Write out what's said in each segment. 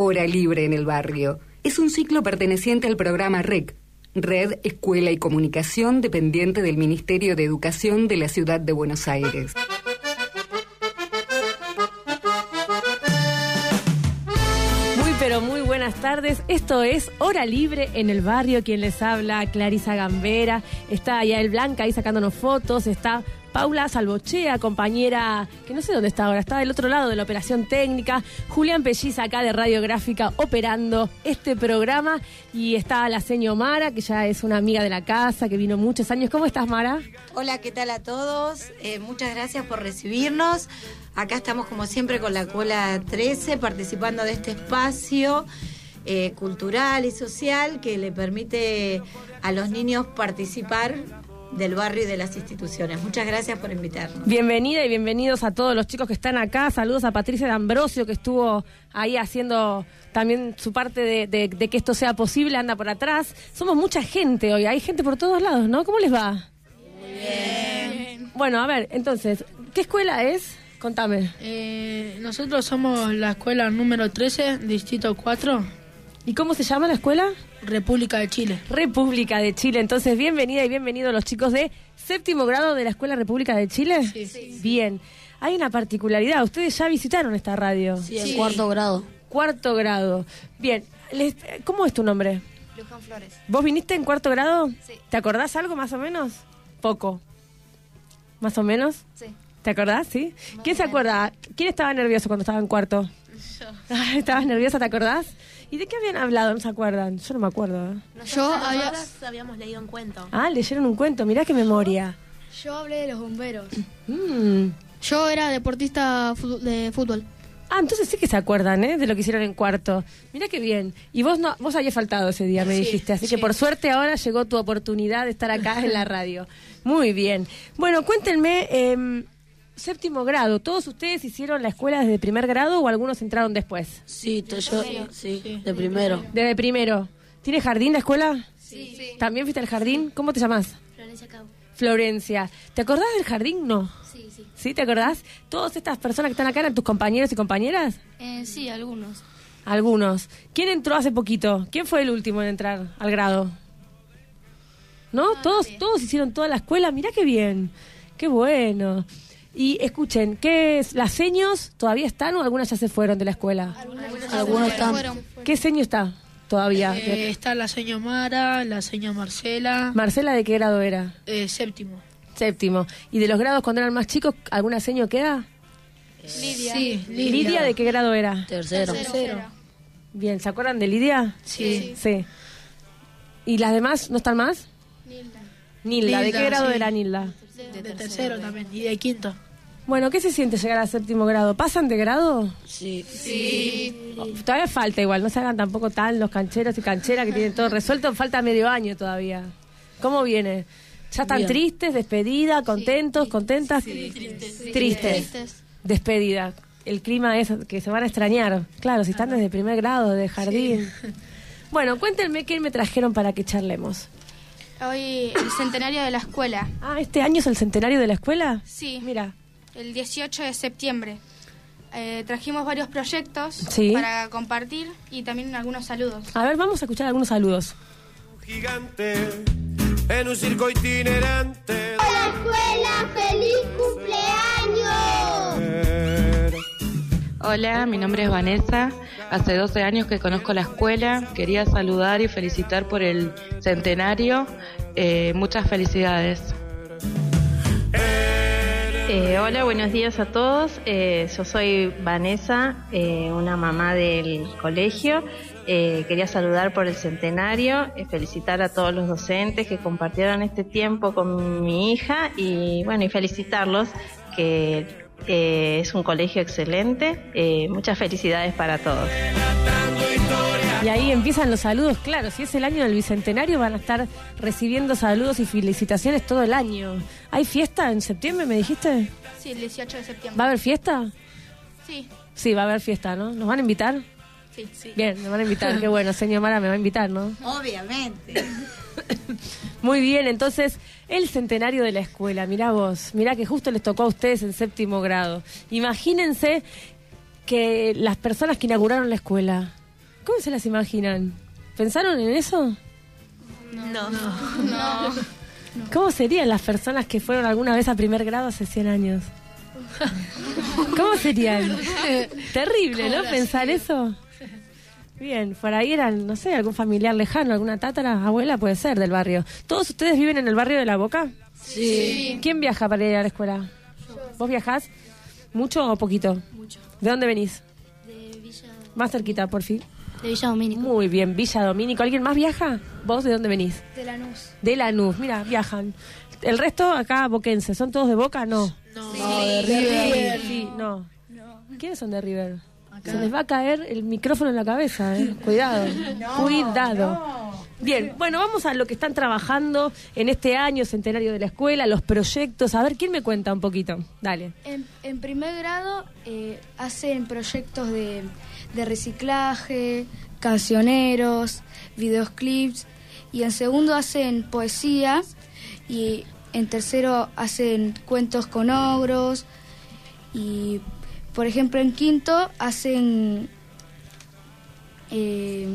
Hora Libre en el Barrio. Es un ciclo perteneciente al programa REC, Red Escuela y Comunicación, dependiente del Ministerio de Educación de la Ciudad de Buenos Aires. Muy pero muy buenas tardes. Esto es Hora Libre en el barrio. Quien les habla, Clarisa Gambera. Está Yael Blanca ahí sacándonos fotos. Está Paula Salvochea, compañera, que no sé dónde está ahora, está del otro lado de la operación técnica. Julián Pelliza acá de Radiográfica operando este programa. Y está la señora Mara, que ya es una amiga de la casa, que vino muchos años. ¿Cómo estás, Mara? Hola, ¿qué tal a todos? Eh, muchas gracias por recibirnos. Acá estamos como siempre con la Cola 13 participando de este espacio eh, cultural y social que le permite a los niños participar del barrio y de las instituciones. Muchas gracias por invitarnos. Bienvenida y bienvenidos a todos los chicos que están acá. Saludos a Patricia de Ambrosio que estuvo ahí haciendo también su parte de, de- de que esto sea posible, anda por atrás. Somos mucha gente hoy, hay gente por todos lados, ¿no? ¿Cómo les va? Bien. Bueno, a ver, entonces, ¿qué escuela es? Contame. Eh, nosotros somos la escuela número 13, Distrito 4, ¿Y cómo se llama la escuela? República de Chile. República de Chile. Entonces, bienvenida y bienvenidos los chicos de séptimo grado de la Escuela República de Chile. Sí. Bien. Hay una particularidad. Ustedes ya visitaron esta radio. Sí, en cuarto grado. Cuarto grado. Bien. Les- ¿Cómo es tu nombre? Luján Flores. ¿Vos viniste en cuarto grado? Sí. ¿Te acordás algo más o menos? Poco. ¿Más o menos? Sí. ¿Te acordás? Sí. ¿Quién se acuerda? ¿Quién estaba nervioso cuando estaba en cuarto? Yo. ¿Estabas nerviosa? ¿Te acordás? ¿Y de qué habían hablado? ¿No se acuerdan? Yo no me acuerdo. ¿eh? Yo había, habíamos leído un cuento. Ah, leyeron un cuento. Mirá qué memoria. Yo hablé de los bomberos. Mm. Yo era deportista fu- de fútbol. Ah, entonces sí que se acuerdan, ¿eh? De lo que hicieron en cuarto. Mirá qué bien. Y vos no, vos habías faltado ese día, me Sí, dijiste. Así que por suerte ahora llegó tu oportunidad de estar acá en la radio. Muy bien. Bueno, cuéntenme, em, séptimo grado, ¿todos ustedes hicieron la escuela desde primer grado o algunos entraron después? Sí, yo, sí, de primero. Desde primero. ¿Tiene jardín la escuela? Sí. sí. ¿También fuiste al jardín? ¿Cómo te llamas? Florencia Cabo. Florencia. ¿Te acordás del jardín? No. Sí, sí. ¿Sí? ¿Te acordás? ¿Todas estas personas que están acá eran tus compañeros y compañeras? Eh, sí, algunos. Algunos. ¿Quién entró hace poquito? ¿Quién fue el último en entrar al grado? ¿No? todos, todos hicieron toda la escuela. Mirá qué bien. Qué bueno. Y escuchen, ¿qué es? ¿Las seños todavía están o algunas ya se fueron de la escuela? Algunos están. ¿Qué seño está todavía? eh, está la señora Mara, la señora Marcela, Marcela, ¿de qué grado era? eh, séptimo. Séptimo. ¿Y de los grados cuando eran más chicos, alguna seño queda? Lidia. Sí, ¿Lidia, Lidia. de qué grado era? Tercero. Bien, ¿se acuerdan de Lidia? Sí. Sí. ¿Y las demás no están más? Nilda. Nilda, ¿de qué grado sí. era Nilda? De tercero también, y de quinto. Bueno, ¿qué se siente llegar al séptimo grado? ¿Pasan de grado? Sí. Oh, Todavía falta igual, no se hagan tampoco tan los cancheros y cancheras que tienen todo resuelto, falta medio año todavía. ¿Cómo viene? ¿Ya están Bien. tristes, despedida, contentos, contentas? tristes. Tristes. Despedida. El clima es que se van a extrañar. Claro, si están desde primer grado, de jardín. Bueno, cuéntenme qué me trajeron para que charlemos. Hoy el centenario de la escuela. Ah, ¿este año es el centenario de la escuela? Sí. Mira, El 18 de septiembre. Eh, trajimos varios proyectos Sí. para compartir y también algunos saludos. a ver, vamos a escuchar algunos saludos. gigante en un circo itinerante. Hola escuela, feliz cumpleaños. Hola, mi nombre es Vanessa. Hace 12 años que conozco la escuela. Quería saludar y felicitar por el centenario. Eh, muchas felicidades. Eh, hola, buenos días a todos. Eh, yo soy Vanessa, eh, una mamá del colegio. Quería saludar por el centenario, felicitar a todos los docentes que compartieron este tiempo con mi hija y bueno, y felicitarlos que eh, es un colegio excelente. Eh, muchas felicidades para todos. Y ahí empiezan los saludos, claro, si es el año del bicentenario van a estar recibiendo saludos y felicitaciones todo el año. ¿Hay fiesta en septiembre, me dijiste? Sí, el 18 de septiembre. ¿Va a haber fiesta? Sí, Sí, va a haber fiesta, ¿no? ¿Nos van a invitar? sí, sí. Bien, me van a invitar, qué bueno, señor Mara me va a invitar, ¿no? Obviamente. Muy bien, entonces, el centenario de la escuela, mirá vos, mirá que justo les tocó a ustedes en séptimo grado. Imagínense que las personas que inauguraron la escuela, ¿Cómo se las imaginan? ¿Pensaron en eso? No. No. ¿Cómo serían las personas que fueron alguna vez a primer grado hace 100 años? ¿Cómo serían? Terrible, ¿no? Pensar eso. Bien, por ahí eran, no sé, algún familiar lejano, alguna tátara, abuela puede ser del barrio. ¿Todos ustedes viven en el barrio de La Boca? Sí. ¿Quién viaja para ir a la escuela? ¿Vos viajás? ¿Mucho o poquito? Mucho. ¿De dónde venís? De Villa, Más cerquita, por fin. de Villa Domínico. Muy bien, Villa Domínico. ¿Alguien más viaja? ¿Vos de dónde venís? De Lanús. De Lanús, mira, viajan. El resto acá boquense, ¿son todos de Boca? No. No, de River. Sí, no. ¿Quiénes son de River? Se les va a caer el micrófono en la cabeza, ¿eh? Cuidado. Cuidado. Bien, bueno, vamos a lo que están trabajando en este año centenario de la escuela, los proyectos. A ver, ¿quién me cuenta un poquito? Dale. En, en primer grado eh, hacen proyectos de, de reciclaje, cancioneros, videoclips. Y en segundo hacen poesía. Y en tercero hacen cuentos con ogros. Y por ejemplo en quinto hacen eh,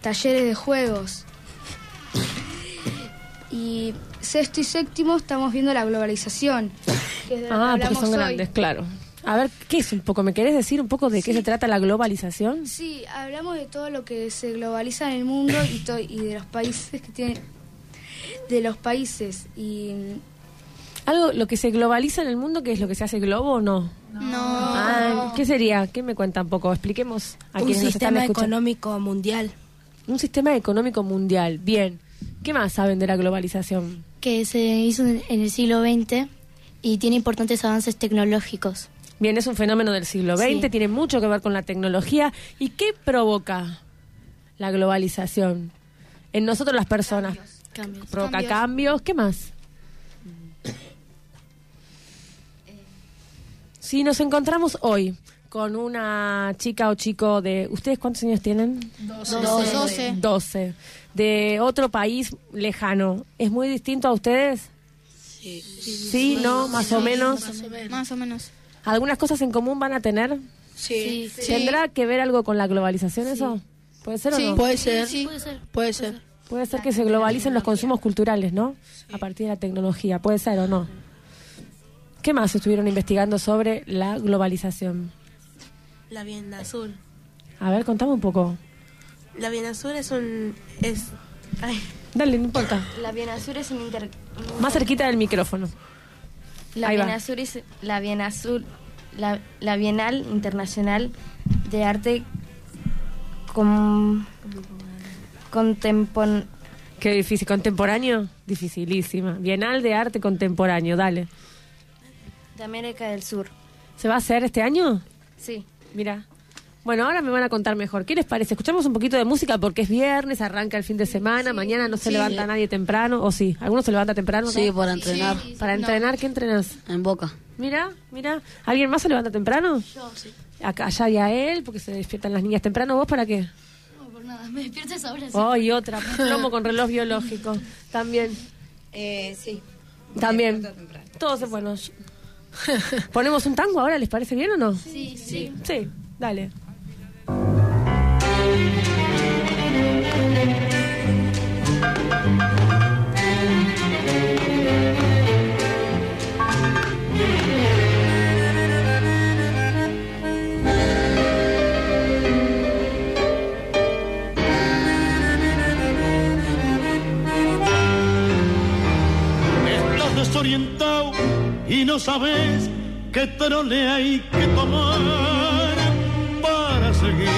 talleres de juegos. Y sexto y séptimo estamos viendo la globalización. que es de lo que Ah, porque son hoy. grandes, claro. A ver, ¿qué es un poco? ¿Me querés decir un poco de qué se trata la globalización? Sí, hablamos de todo lo que se globaliza en el mundo y, to- y de los países que tienen. De los países. Y. Algo, lo que se globaliza en el mundo, ¿qué es lo que se hace globo o no? No. Ah, ¿Qué sería? ¿Qué me cuenta un poco? Expliquemos a Un quienes nos están sistema económico mundial. Un sistema económico mundial. Bien. ¿Qué más saben de la globalización? Que se hizo en en el siglo XX y tiene importantes avances tecnológicos. Bien, es un fenómeno del siglo XX, Sí. tiene mucho que ver con la tecnología. ¿Y qué provoca la globalización? En nosotros las personas. Cambios. Provoca cambios. Cambios. ¿Qué más? Si nos encontramos hoy con una chica o chico de... ¿Ustedes cuántos años tienen? Doce. 12. De otro país lejano. ¿Es muy distinto a ustedes? Sí. Sí, ¿no? Más o menos. Más o menos. ¿Algunas cosas en común van a tener? Sí. ¿Tendrá que ver algo con la globalización eso? ¿Puede ser o Sí. no? Puede ser. Sí. Puede ser. Puede ser. Puede ser que se globalicen los consumos culturales, ¿no? A partir de la tecnología. ¿Puede ser o no? ¿Qué más estuvieron investigando sobre la globalización? La Viena Azul. A ver, contame un poco. La Viena Azul es un... Es, ay, Dale, no importa. La Bienazur es un inter... Más cerquita del micrófono. La. Bienazur es la Bienazur, la, la Bienal Internacional de Arte con, contempon, Qué difícil. ¿Contemporáneo? Dificilísima. Bienal de arte contemporáneo, dale. De América del Sur. ¿Se va a hacer este año? Sí. Mira. Bueno, ahora me van a contar mejor. ¿Qué les parece? Escuchamos un poquito de música porque es viernes, arranca el fin de semana, mañana no se Sí. levanta nadie temprano, o sí, ¿alguno se levanta temprano? Sí, para entrenar. Para entrenar, ¿qué entrenas? En Boca. Mira, mira. ¿Alguien más se levanta temprano? Yo, sí. Acá, allá y a él, porque se despiertan las niñas temprano. ¿Vos para qué? No, por nada. Me despierto a esa hora. sí. Oh, y otra. Plomo con reloj biológico. También. Eh, sí. También. Todos se buenos. ¿Ponemos un tango ahora? ¿Les parece bien o no? Sí, sí. Sí, dale. Y no sabes qué trole hay que tomar para seguir.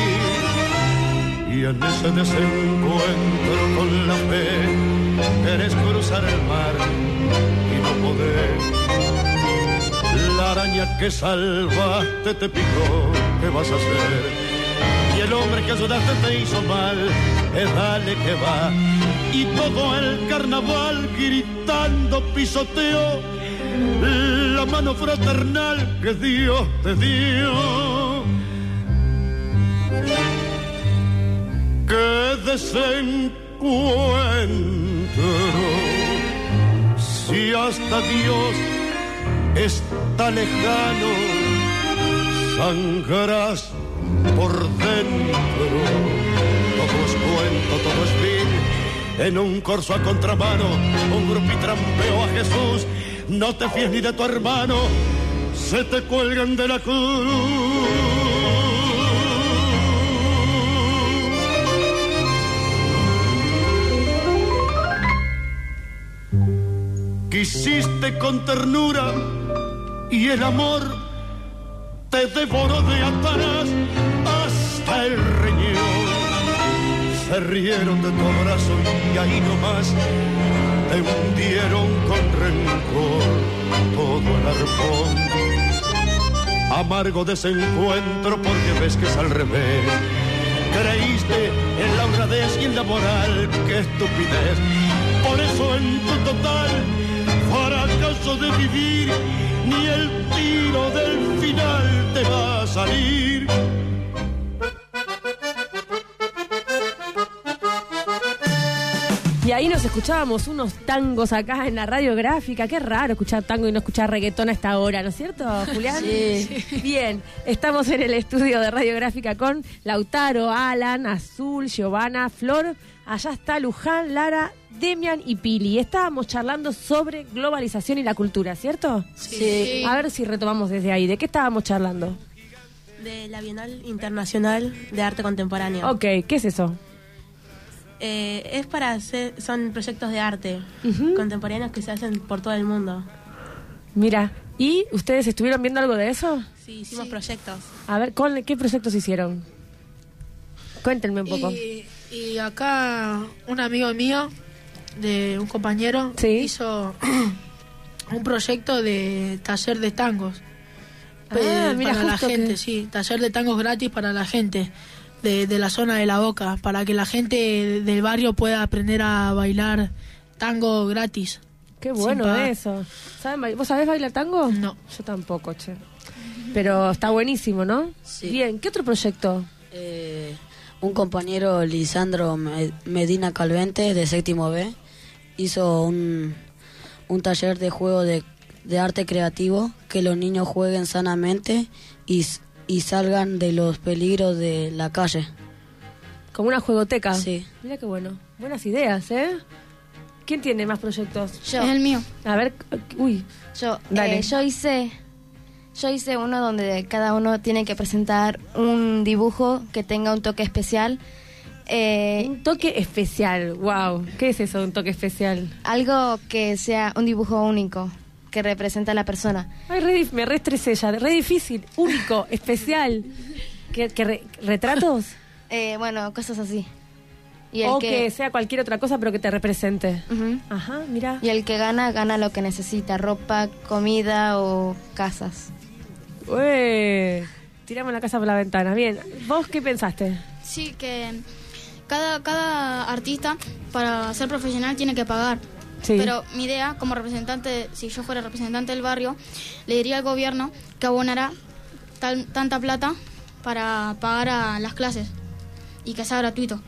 Y en ese desencuentro con la fe, querés cruzar el mar y no podés. La araña que salvaste te picó, ¿qué vas a hacer? Y el hombre que ayudaste te hizo mal, es dale que va. Y todo el carnaval gritando pisoteo la mano fraternal que Dios te dio. Que desencuentro, si hasta Dios está lejano, sangrarás por dentro todo es vil. En un corso a contramano, un grupo y trampeo a Jesús. No te fíes ni de tu hermano, se te cuelgan de la cruz. Quisiste con ternura y el amor te devoró de atrás hasta el riñón. Se rieron de tu abrazo y ahí nomás te hundieron con rencor todo el arpón. Amargo desencuentro porque ves que es al revés. Creíste en la honradez y en la moral, qué estupidez. Por eso en tu total fracaso de vivir, ni el tiro del final te va a salir. Ahí nos escuchábamos unos tangos acá en la radiográfica. Qué raro escuchar tango y no escuchar reggaetón a esta hora, ¿no es cierto, Julián? Sí. Bien, estamos en el estudio de radiográfica con Lautaro, Alan, Azul, Giovanna, Flor. Allá está Luján, Lara, Demian y Pili. Estábamos charlando sobre globalización y la cultura, ¿cierto? Sí. A ver si retomamos desde ahí. ¿De qué estábamos charlando? De la Bienal Internacional de Arte Contemporáneo. Ok, ¿qué es eso? Eh, es para hacer, son proyectos de arte contemporáneos que se hacen por todo el mundo. Mira, ¿y ustedes estuvieron viendo algo de eso? Sí, hicimos proyectos. A ver, ¿con- ¿qué proyectos hicieron? Cuéntenme un poco. Y, y acá un amigo mío, de un compañero, hizo un proyecto de taller de tangos. Ah, Eh, mira, para la gente, que- sí, taller de tangos gratis para la gente de, de la zona de la Boca, para que la gente del barrio pueda aprender a bailar tango gratis. Qué bueno eso. ¿Saben ba- ¿Vos sabés bailar tango? No. Yo tampoco, che. Pero está buenísimo, ¿no? Bien, ¿qué otro proyecto? Eh, un compañero, Lisandro Me- Medina Calvente, de séptimo B, hizo un, un taller de juego de, de arte creativo, que los niños jueguen sanamente y, y salgan de los peligros de la calle. Como una juegoteca. Sí. Mira qué bueno. Buenas ideas, ¿eh? ¿Quién tiene más proyectos? Yo. Es el mío. A ver, uy. Yo, Dale. eh, yo hice yo hice uno donde cada uno tiene que presentar un dibujo que tenga un toque especial. Eh, un toque especial, wow. ¿Qué es eso, un toque especial? Algo que sea un dibujo único, que representa a la persona. Ay, re me re estresé ya. Re difícil, único, especial. ¿Qué, qué re- ¿Retratos? Eh, bueno, cosas así. Y el o que, que... sea cualquier otra cosa, pero que te represente. Ajá, mira. Y el que gana, gana lo que necesita, ropa, comida o casas. Ué, tiramos la casa por la ventana. Bien, ¿vos qué pensaste? Sí, que cada, cada artista para ser profesional tiene que pagar. Sí. Pero mi idea, como representante, si yo fuera representante del barrio, le diría al gobierno que abonará tal- tanta plata para pagar a las clases y que sea gratuito.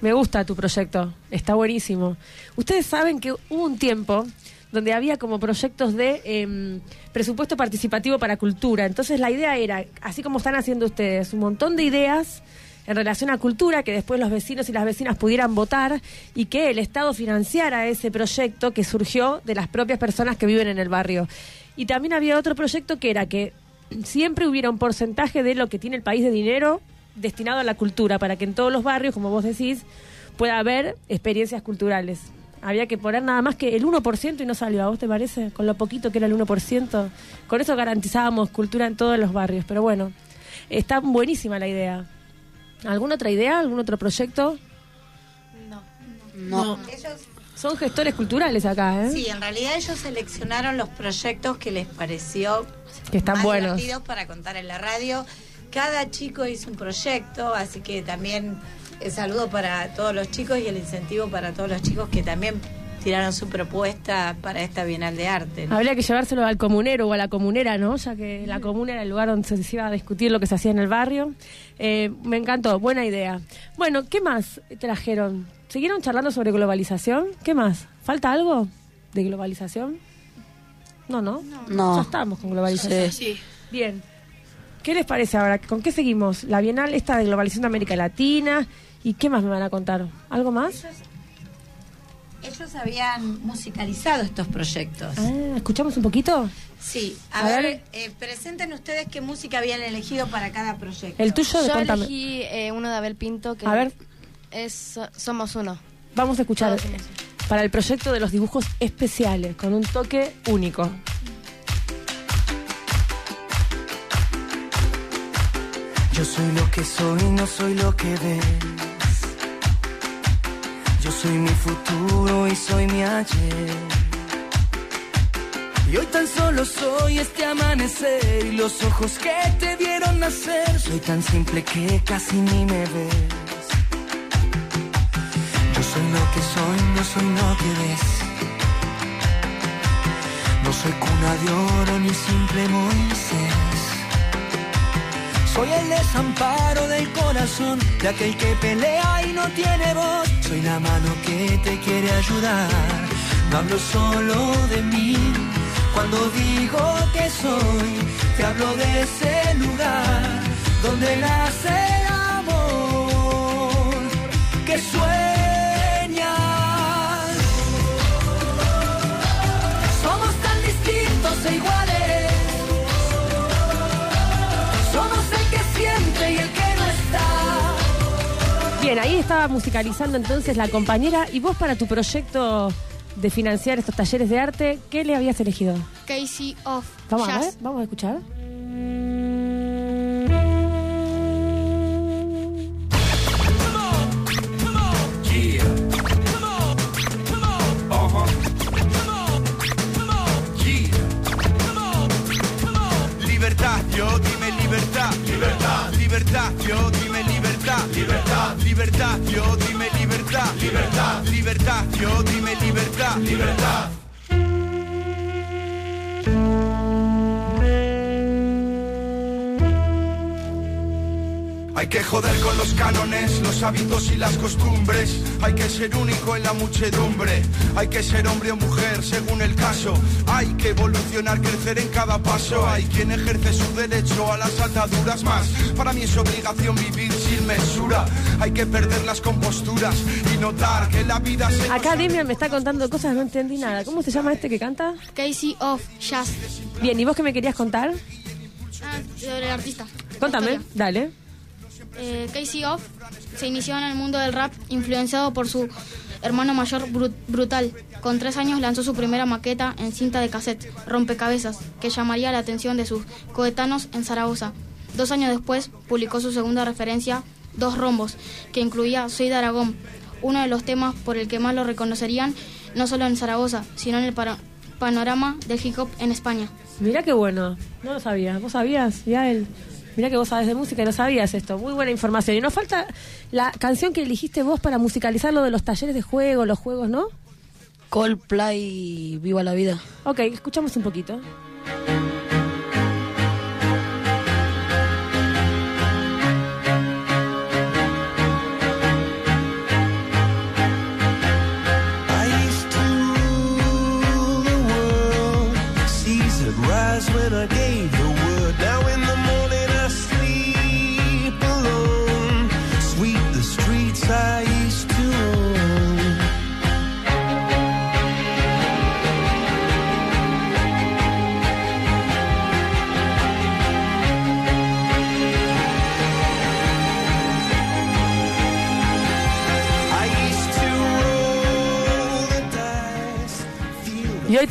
Me gusta tu proyecto, está buenísimo. Ustedes saben que hubo un tiempo donde había como proyectos de em, presupuesto participativo para cultura. Entonces la idea era, así como están haciendo ustedes, un montón de ideas en relación a cultura, que después los vecinos y las vecinas pudieran votar y que el Estado financiara ese proyecto que surgió de las propias personas que viven en el barrio. Y también había otro proyecto que era que siempre hubiera un porcentaje de lo que tiene el país de dinero destinado a la cultura, para que en todos los barrios, como vos decís, pueda haber experiencias culturales. Había que poner nada más que el 1% y no salió, ¿a vos te parece? Con lo poquito que era el 1%. Con eso garantizábamos cultura en todos los barrios. Pero bueno, está buenísima la idea. ¿Alguna otra idea? ¿Algún otro proyecto? No. Son gestores culturales acá, ¿eh? Sí, en realidad ellos seleccionaron los proyectos que les pareció Que están más buenos. divertidos para contar en la radio. Cada chico hizo un proyecto, así que también el saludo para todos los chicos y el incentivo para todos los chicos que también tiraron su propuesta para esta Bienal de Arte. ¿no? Habría que llevárselo al comunero o a la comunera, ¿no? Ya que la comuna era el lugar donde se iba a discutir lo que se hacía en el barrio. Eh, me encantó, buena idea. Bueno, ¿qué más trajeron? ¿Siguieron charlando sobre globalización? ¿Qué más? ¿Falta algo de globalización? No, no. No. Ya estamos con globalización. Sí. Bien. ¿Qué les parece ahora? ¿Con qué seguimos? La Bienal esta de globalización de América Latina. ¿Y qué más me van a contar? ¿Algo más? Ellos habían musicalizado estos proyectos. Ah, ¿Escuchamos un poquito? Sí, a, A ver, ver. eh, presenten ustedes qué música habían elegido para cada proyecto. El tuyo, de Yo contame. elegí eh, uno de Abel Pinto que A ver. es Somos Uno. Vamos a escuchar para el proyecto de los dibujos especiales, con un toque único. Yo soy lo que soy, no soy lo que ves. Soy mi futuro y soy mi ayer. Y hoy tan solo soy este amanecer y los ojos que te vieron nacer. Soy tan simple que casi ni me ves. Yo soy lo que soy, no soy lo que ves. No soy cuna de oro ni simple Moisés. Soy el desamparo del corazón de aquel que pelea y no tiene voz. Soy la mano que te quiere ayudar. No hablo solo de mí. Cuando digo que soy, te hablo de ese lugar donde nace el amor que sueñas. Estaba musicalizando entonces la compañera. ¿Y vos para tu proyecto de financiar estos talleres de arte, qué le habías elegido? Casey of Vamos a Jazz. ver, vamos a escuchar. Yo dime libertad. Libertad. Hay que joder con los cánones, los hábitos y las costumbres. Hay que ser único en la muchedumbre. Hay que ser hombre o mujer según el caso. Hay que evolucionar, crecer en cada paso. Hay quien ejerce su derecho a las ataduras más. Para mí es obligación vivir sin mesura. Hay que perder las composturas y notar que la vida se. Acá Demian me está contando cosas, no entendí nada. ¿Cómo se llama este que canta? Casey of Jazz. Bien, ¿y vos qué me querías contar? Ah, sobre el artista. Contame, dale. Eh, Casey Off se inició en el mundo del rap influenciado por su hermano mayor Bru- Brutal. Con tres años lanzó su primera maqueta en cinta de cassette, Rompecabezas, que llamaría la atención de sus coetanos en Zaragoza. Dos años después publicó su segunda referencia, Dos Rombos, que incluía Soy de Aragón, uno de los temas por el que más lo reconocerían no solo en Zaragoza, sino en el panorama del hip hop en España. Mirá qué bueno, no lo sabía. ¿Vos sabías? Ya él. Mirá que vos sabes de música y no sabías esto. Muy buena información. Y nos falta la canción que elegiste vos para musicalizar lo de los talleres de juego, los juegos, ¿no? Coldplay, viva la vida. Ok, escuchamos un poquito.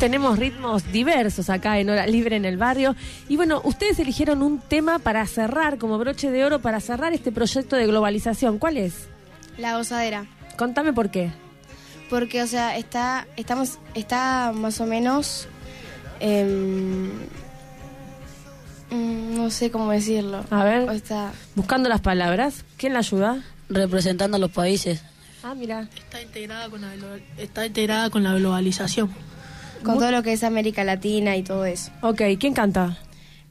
Tenemos ritmos diversos acá en Hora Libre en el barrio. Y bueno, ustedes eligieron un tema para cerrar, como broche de oro, para cerrar este proyecto de globalización. ¿Cuál es? La gozadera. Contame por qué. Porque, o sea, está, estamos, está más o menos, em, mm, no sé cómo decirlo. A ver, O está, buscando las palabras. ¿Quién la ayuda? Representando a los países. Ah, mira. Está integrada con la, está integrada con la globalización. Con todo lo que es América Latina y todo eso. Ok, ¿quién canta?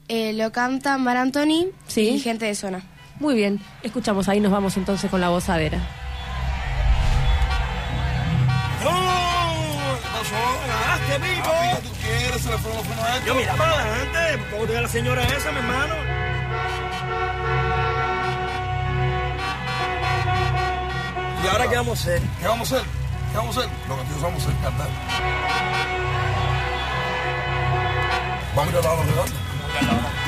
Eh, lo canta Mar Anthony y gente de zona. Muy bien, escuchamos, ahí nos vamos entonces con la gozadera. Yo mira para adelante, ¿cómo te la señora esa, mi hermano? ¿Y ahora qué vamos a hacer? ¿Qué vamos a hacer? ¿Qué vamos a hacer? Lo que te vamos a hacer, cantar. Mag ik dat allemaal?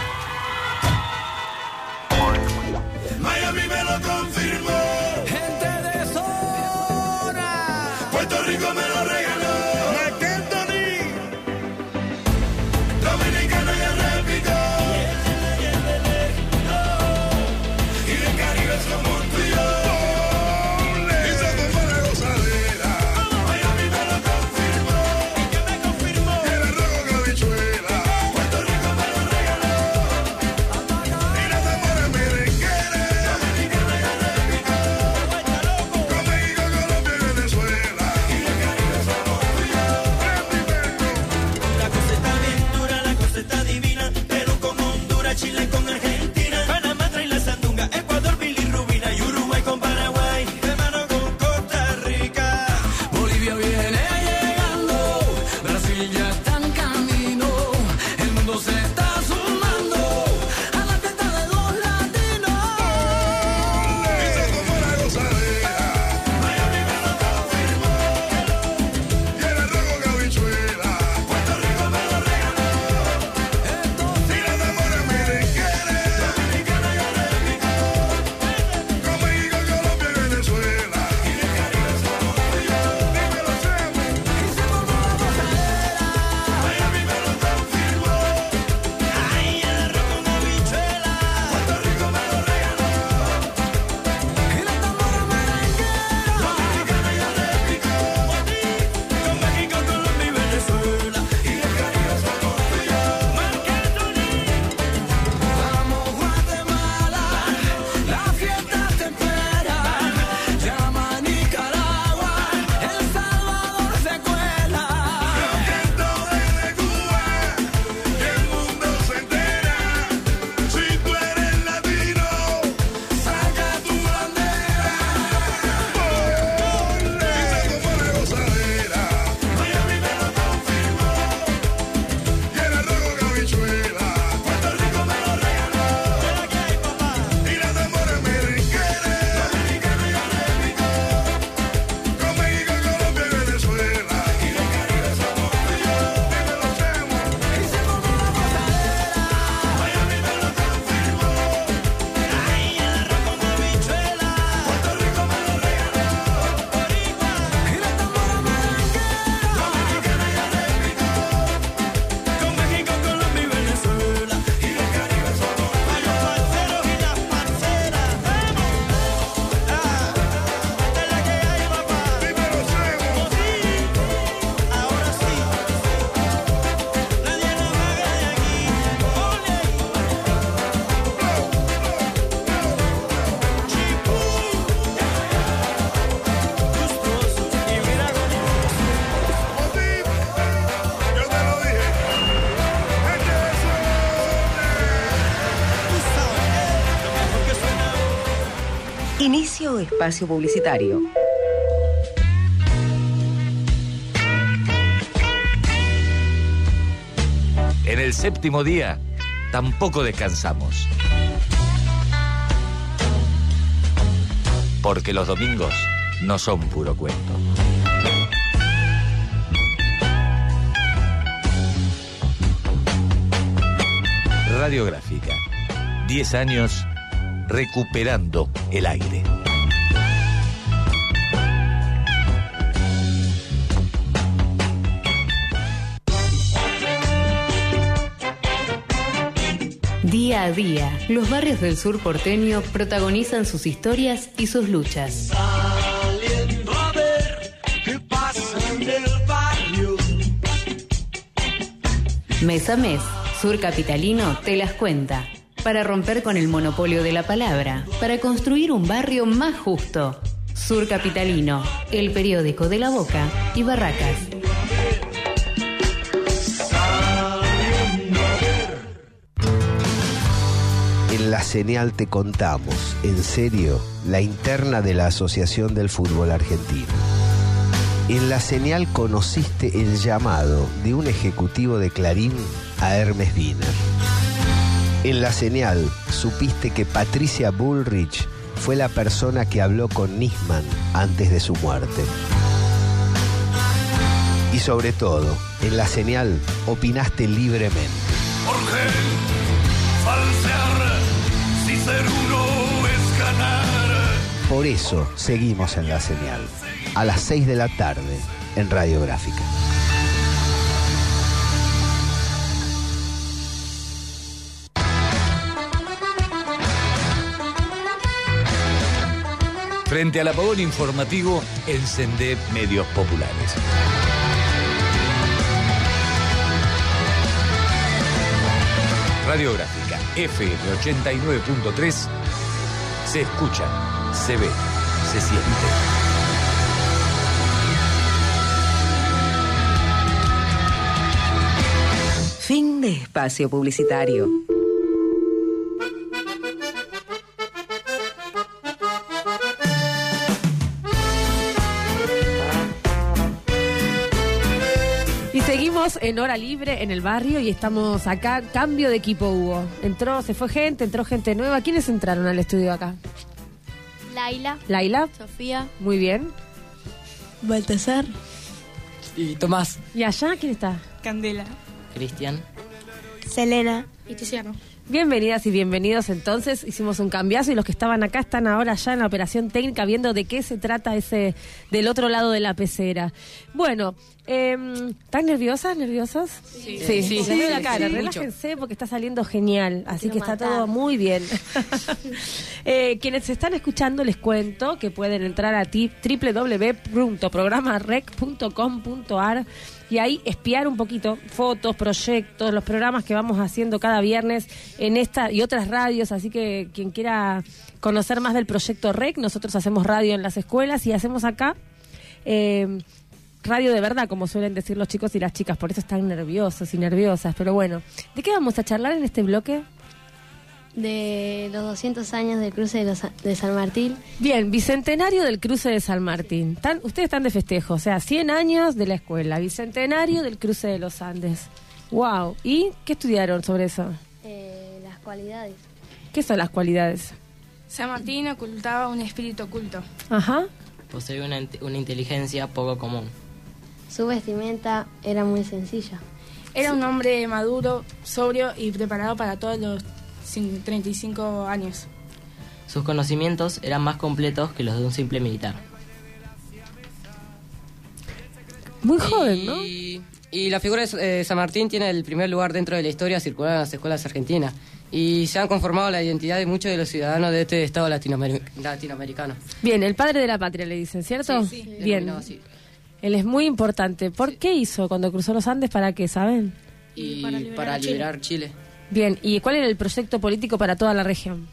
espacio publicitario. En el séptimo día, tampoco descansamos. Porque los domingos no son puro cuento. Radiográfica. 10 años recuperando el aire. día, los barrios del sur porteño protagonizan sus historias y sus luchas. Mes a mes, Sur Capitalino te las cuenta. Para romper con el monopolio de la palabra, para construir un barrio más justo. Sur Capitalino, el periódico de la boca y barracas. En la señal te contamos, en serio, la interna de la Asociación del Fútbol Argentino. En la señal conociste el llamado de un ejecutivo de Clarín a Hermes Wiener. En la señal supiste que Patricia Bullrich fue la persona que habló con Nisman antes de su muerte. Y sobre todo, en la señal opinaste libremente. Jorge ser uno es ganar. Por eso seguimos en la señal, a las 6 de la tarde, en Radiográfica. Frente al apagón informativo, encendé medios populares. Radiográfica FM 89.3 se escucha, se ve, se siente. Fin de espacio publicitario. Seguimos en hora libre en el barrio y estamos acá. Cambio de equipo hubo. Entró, se fue gente, entró gente nueva. ¿Quiénes entraron al estudio acá? Laila. Laila. Sofía. Muy bien. Baltasar. Y Tomás. ¿Y allá quién está? Candela. Cristian. Selena. Y Tiziano. Bienvenidas y bienvenidos entonces. Hicimos un cambiazo y los que estaban acá están ahora ya en la operación técnica viendo de qué se trata ese del otro lado de la pecera. Bueno, eh, ¿están nerviosas? ¿Nerviosas? Sí. Sí, Sí, sí, la cara. sí, Relájense porque está saliendo genial. Así Quiero que está todo muy bien. Eh, quienes se están escuchando les cuento que pueden entrar a ti www.programarec.com.ar y ahí espiar un poquito fotos, proyectos, los programas que vamos haciendo cada viernes en esta y otras radios. Así que quien quiera conocer más del proyecto REC, nosotros hacemos radio en las escuelas y hacemos acá. eh, radio de verdad, como suelen decir los chicos y las chicas, por eso están nerviosos y nerviosas. Pero bueno, ¿de qué vamos a charlar en este bloque? De los 200 años del cruce de, los- de San Martín. Bien, bicentenario del cruce de San Martín. Están- ustedes están de festejo, o sea, 100 años de la escuela, bicentenario del cruce de los Andes. Wow. ¿Y qué estudiaron sobre eso? Eh, las cualidades. ¿Qué son las cualidades? San Martín ocultaba un espíritu oculto. Ajá. Posee una, una inteligencia poco común. Su vestimenta era muy sencilla. Era un hombre maduro, sobrio y preparado para todos los 35 años. Sus conocimientos eran más completos que los de un simple militar. Muy joven, ¿no? Y, y la figura de eh, San Martín tiene el primer lugar dentro de la historia circular en las escuelas argentinas. Y se han conformado la identidad de muchos de los ciudadanos de este estado latinoamer- latinoamericano. Bien, el padre de la patria le dicen, ¿cierto? Sí, sí, Bien. así. Él es muy importante. ¿Por qué hizo cuando cruzó los Andes? ¿Para qué, saben? Y, para para liberar liberar, Chile. Chile. Bien, ¿y cuál era el proyecto político para toda la región?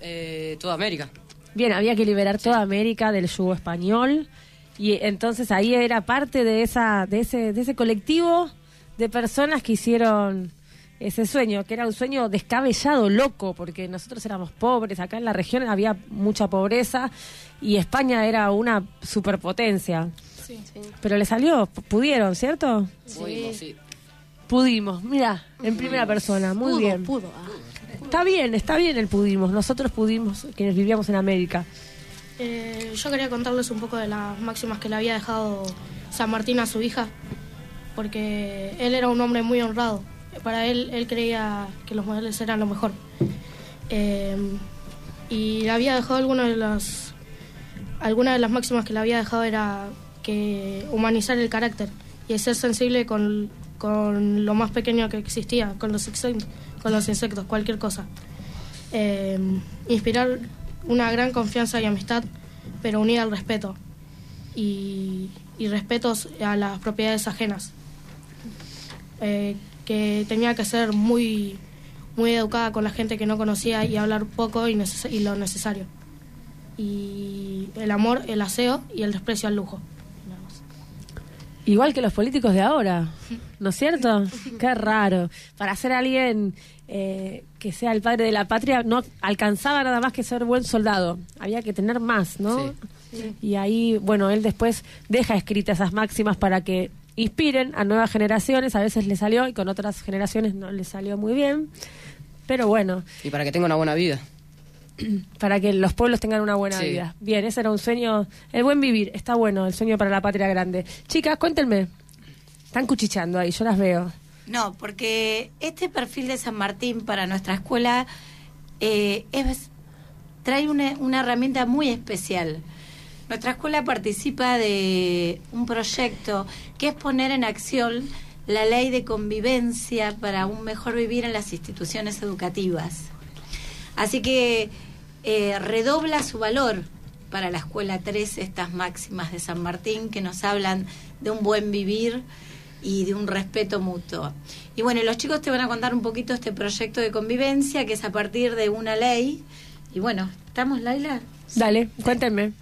Eh, toda América. Bien, había que liberar toda América del yugo español y entonces ahí era parte de esa de ese de ese colectivo de personas que hicieron ese sueño, que era un sueño descabellado, loco, porque nosotros éramos pobres, acá en la región había mucha pobreza y España era una superpotencia. Sí. Pero le salió, pudieron, ¿cierto? Pudimos, sí. Pudimos, mira, en primera persona, muy Pudo, bien. pudo. Está bien, está bien el pudimos, nosotros pudimos, quienes vivíamos en América. Eh, yo quería contarles un poco de las máximas que le había dejado San Martín a su hija, porque él era un hombre muy honrado. Para él, él creía que los modelos eran lo mejor. Eh, y le había dejado algunas de las algunas de las máximas que le había dejado era que humanizar el carácter y ser sensible con, con lo más pequeño que existía, con los insectos, con los insectos cualquier cosa. Eh, inspirar una gran confianza y amistad, pero unida al respeto y, respetos a las propiedades ajenas. Eh, que tenía que ser muy, muy educada con la gente que no conocía y hablar poco y lo necesario. Y el amor, el aseo y el desprecio al lujo. Igual que los políticos de ahora, ¿no es cierto? Qué raro. Para ser alguien eh, que sea el padre de la patria, no alcanzaba nada más que ser buen soldado. Había que tener más, ¿no? Y ahí, bueno, él después deja escritas esas máximas para que inspiren a nuevas generaciones. A veces le salió y con otras generaciones no le salió muy bien. Pero bueno, Y para que tenga una buena vida. para que los pueblos tengan una buena Sí. vida. Bien, ese era un sueño, el buen vivir, está bueno, el sueño para la patria grande. Chicas, cuéntenme. Están cuchicheando ahí, yo las veo. No, porque este perfil de San Martín para nuestra escuela eh, es, trae una, una herramienta muy especial. Nuestra escuela participa de un proyecto que es poner en acción la ley de convivencia para un mejor vivir en las instituciones educativas. Así que eh, redobla su valor para la Escuela 3 estas máximas de San Martín que nos hablan de un buen vivir y de un respeto mutuo. Y bueno, los chicos te van a contar un poquito este proyecto de convivencia que es a partir de una ley. Y bueno, ¿estamos, Laila? Dale, cuéntenme.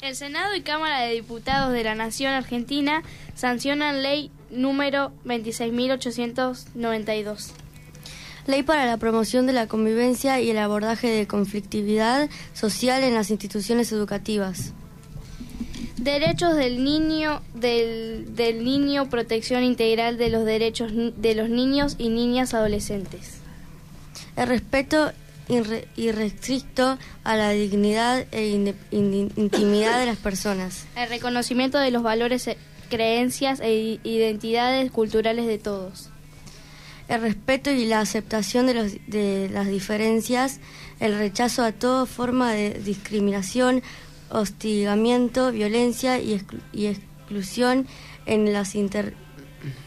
El Senado y Cámara de Diputados de la Nación Argentina sancionan ley número 26.892. Ley para la promoción de la convivencia y el abordaje de conflictividad social en las instituciones educativas. Derechos del niño, del, del niño, protección integral de los derechos de los niños y niñas adolescentes. El respeto irre- irrestricto a la dignidad e intimidad de las personas. El reconocimiento de los valores, eh, creencias e identidades culturales de todos. El respeto y la aceptación de, los- de las diferencias, el rechazo a toda forma de discriminación, hostigamiento, violencia y, y exclusión en las inter-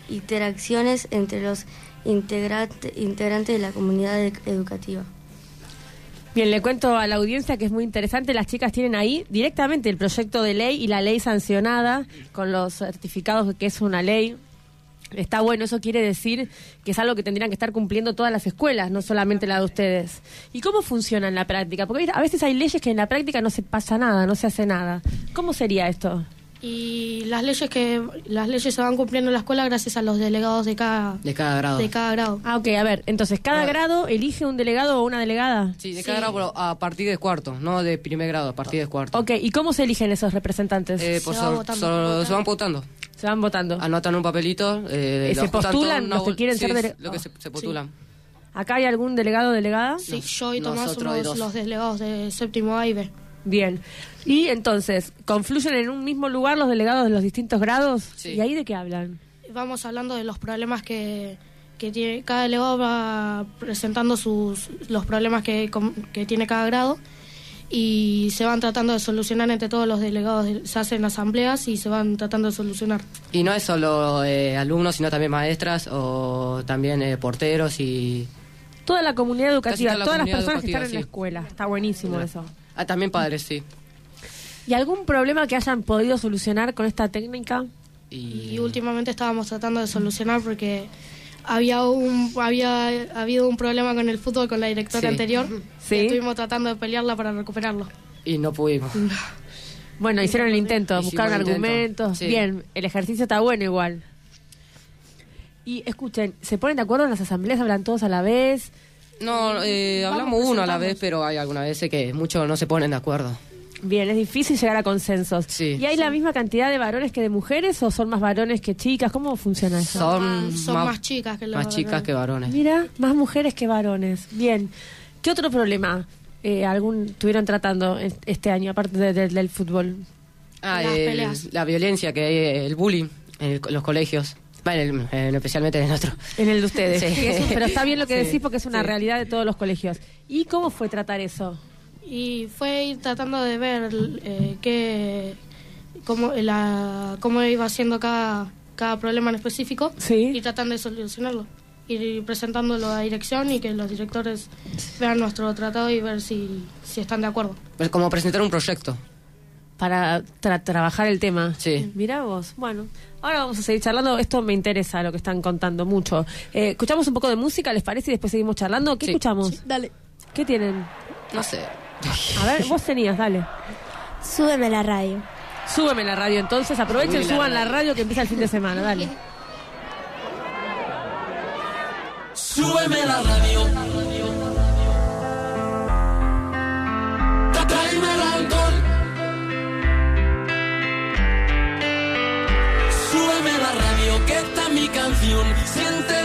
interacciones entre los integrante- integrantes de la comunidad ed- educativa. Bien, le cuento a la audiencia que es muy interesante. Las chicas tienen ahí directamente el proyecto de ley y la ley sancionada con los certificados de que es una ley. Está bueno, eso quiere decir que es algo que tendrían que estar cumpliendo todas las escuelas, no solamente la de ustedes. ¿Y cómo funciona en la práctica? Porque a veces hay leyes que en la práctica no se pasa nada, no se hace nada. ¿Cómo sería esto? Y las leyes que las leyes se van cumpliendo en la escuela gracias a los delegados de cada De cada grado. de cada grado. Ah, ok, a ver, entonces cada Ah. grado elige un delegado o una delegada. Sí, de cada grado pero a partir de cuarto, no de primer grado, a partir de cuarto. Ok, ¿y cómo se eligen esos representantes? Eh, sor- se van votando. Se van votando. Anotan un papelito. Eh, ¿Y lo se postulan los que quieren sí, ser Lo que se, se postulan. ¿Acá hay algún delegado o delegada? Sí, yo y Tomás somos dos. los delegados de séptimo A y B. Bien. Y entonces, ¿confluyen en un mismo lugar los delegados de los distintos grados? Sí. ¿Y ahí de qué hablan? Vamos hablando de los problemas que, que tiene cada delegado va presentando sus los problemas que, que tiene cada grado y se van tratando de solucionar entre todos los delegados, de- se hacen asambleas y se van tratando de solucionar. Y no es solo eh, alumnos, sino también maestras o también eh, porteros y Toda la comunidad educativa, toda la todas las personas que están en la escuela. Está buenísimo eso. ah, también padres, sí. ¿Y algún problema que hayan podido solucionar con esta técnica? Y últimamente estábamos tratando de solucionar porque había un había habido un problema con el fútbol con la directora Sí. anterior. Sí. Y estuvimos tratando de pelearla para recuperarlo. Y no pudimos. Bueno, hicieron el intento, Hicimos buscaron el intento, argumentos. sí. Bien, el ejercicio está bueno igual. Y escuchen, ¿se ponen de acuerdo en las asambleas? ¿Hablan todos a la vez? No, eh, Vamos, hablamos uno a la vez, pero hay algunas veces que muchos no se ponen de acuerdo. Bien, es difícil llegar a consensos. Sí. ¿Y hay la misma cantidad de varones que de mujeres o son más varones que chicas? ¿Cómo funciona eso? Son, Son más chicas que los más chicas que varones. Mira, más mujeres que varones. Bien. ¿Qué otro problema eh, algún estuvieron tratando es- este año, aparte de- de- del fútbol? Ah, Las el- peleas. la violencia que hay, el bullying en, el- los colegios. Bueno, en el- en- especialmente en el nuestro. En el de ustedes. Sí. Eso- pero está bien lo que Sí, decís porque es una sí. realidad de todos los colegios. ¿Y cómo fue tratar eso? Y fue ir tratando de ver eh, qué, cómo, la, cómo iba haciendo cada, cada problema en específico y tratando de solucionarlo. Ir presentándolo a dirección y que los directores vean nuestro tratado y ver si, si están de acuerdo. Es como presentar un proyecto. Para tra- trabajar el tema. Sí. Mira vos. Bueno, ahora vamos a seguir charlando. Esto me interesa lo que están contando mucho. Eh, escuchamos un poco de música, ¿les parece? Y después seguimos charlando. ¿Qué escuchamos? Dale. ¿Qué tienen? No sé. A ver, vos tenías, dale. Súbeme la radio. Súbeme la radio entonces, aprovechen, Subí la suban la radio que empieza el fin de semana, dale. Súbeme la radio. Tráeme el alcohol. Súbeme la radio, que esta es mi canción. Siente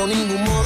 don't need more.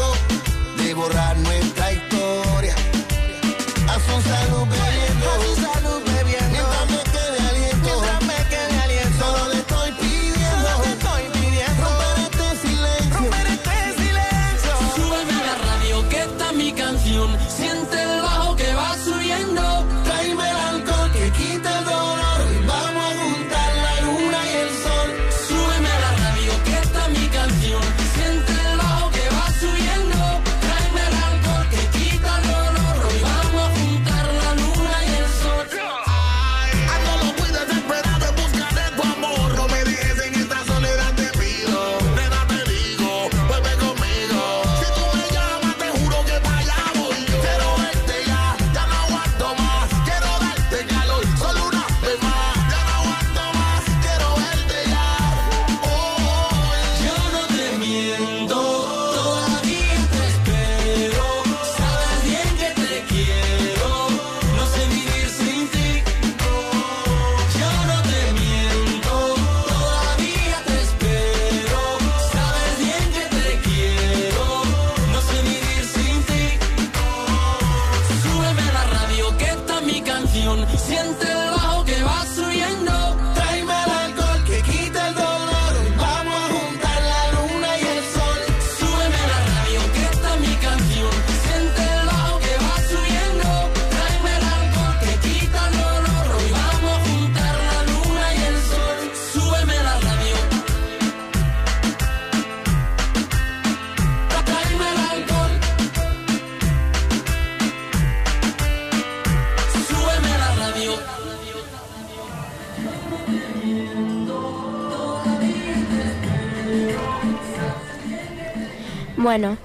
Bueno,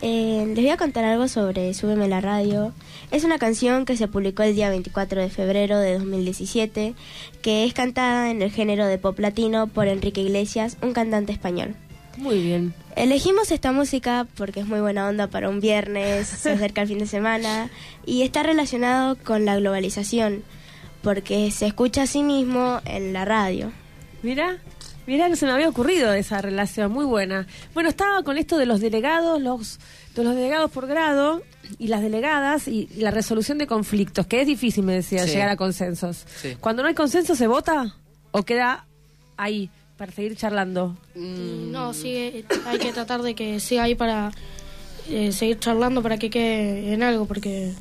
eh, les voy a contar algo sobre Súbeme la radio. Es una canción que se publicó el día 24 de febrero de 2017, que es cantada en el género de pop latino por Enrique Iglesias, un cantante español. Muy bien. Elegimos esta música porque es muy buena onda para un viernes, se acerca el fin de semana y está relacionado con la globalización, porque se escucha a sí mismo en la radio. Mira, mira que se me había ocurrido esa relación, muy buena. Bueno, estaba con esto de los delegados, los de los delegados por grado y las delegadas y la resolución de conflictos, que es difícil, me decía, Sí. llegar a consensos. Sí. Cuando no hay consenso, ¿se vota o queda ahí para seguir charlando? No, sigue, hay que tratar de que siga ahí para eh, seguir charlando para que quede en algo, porque...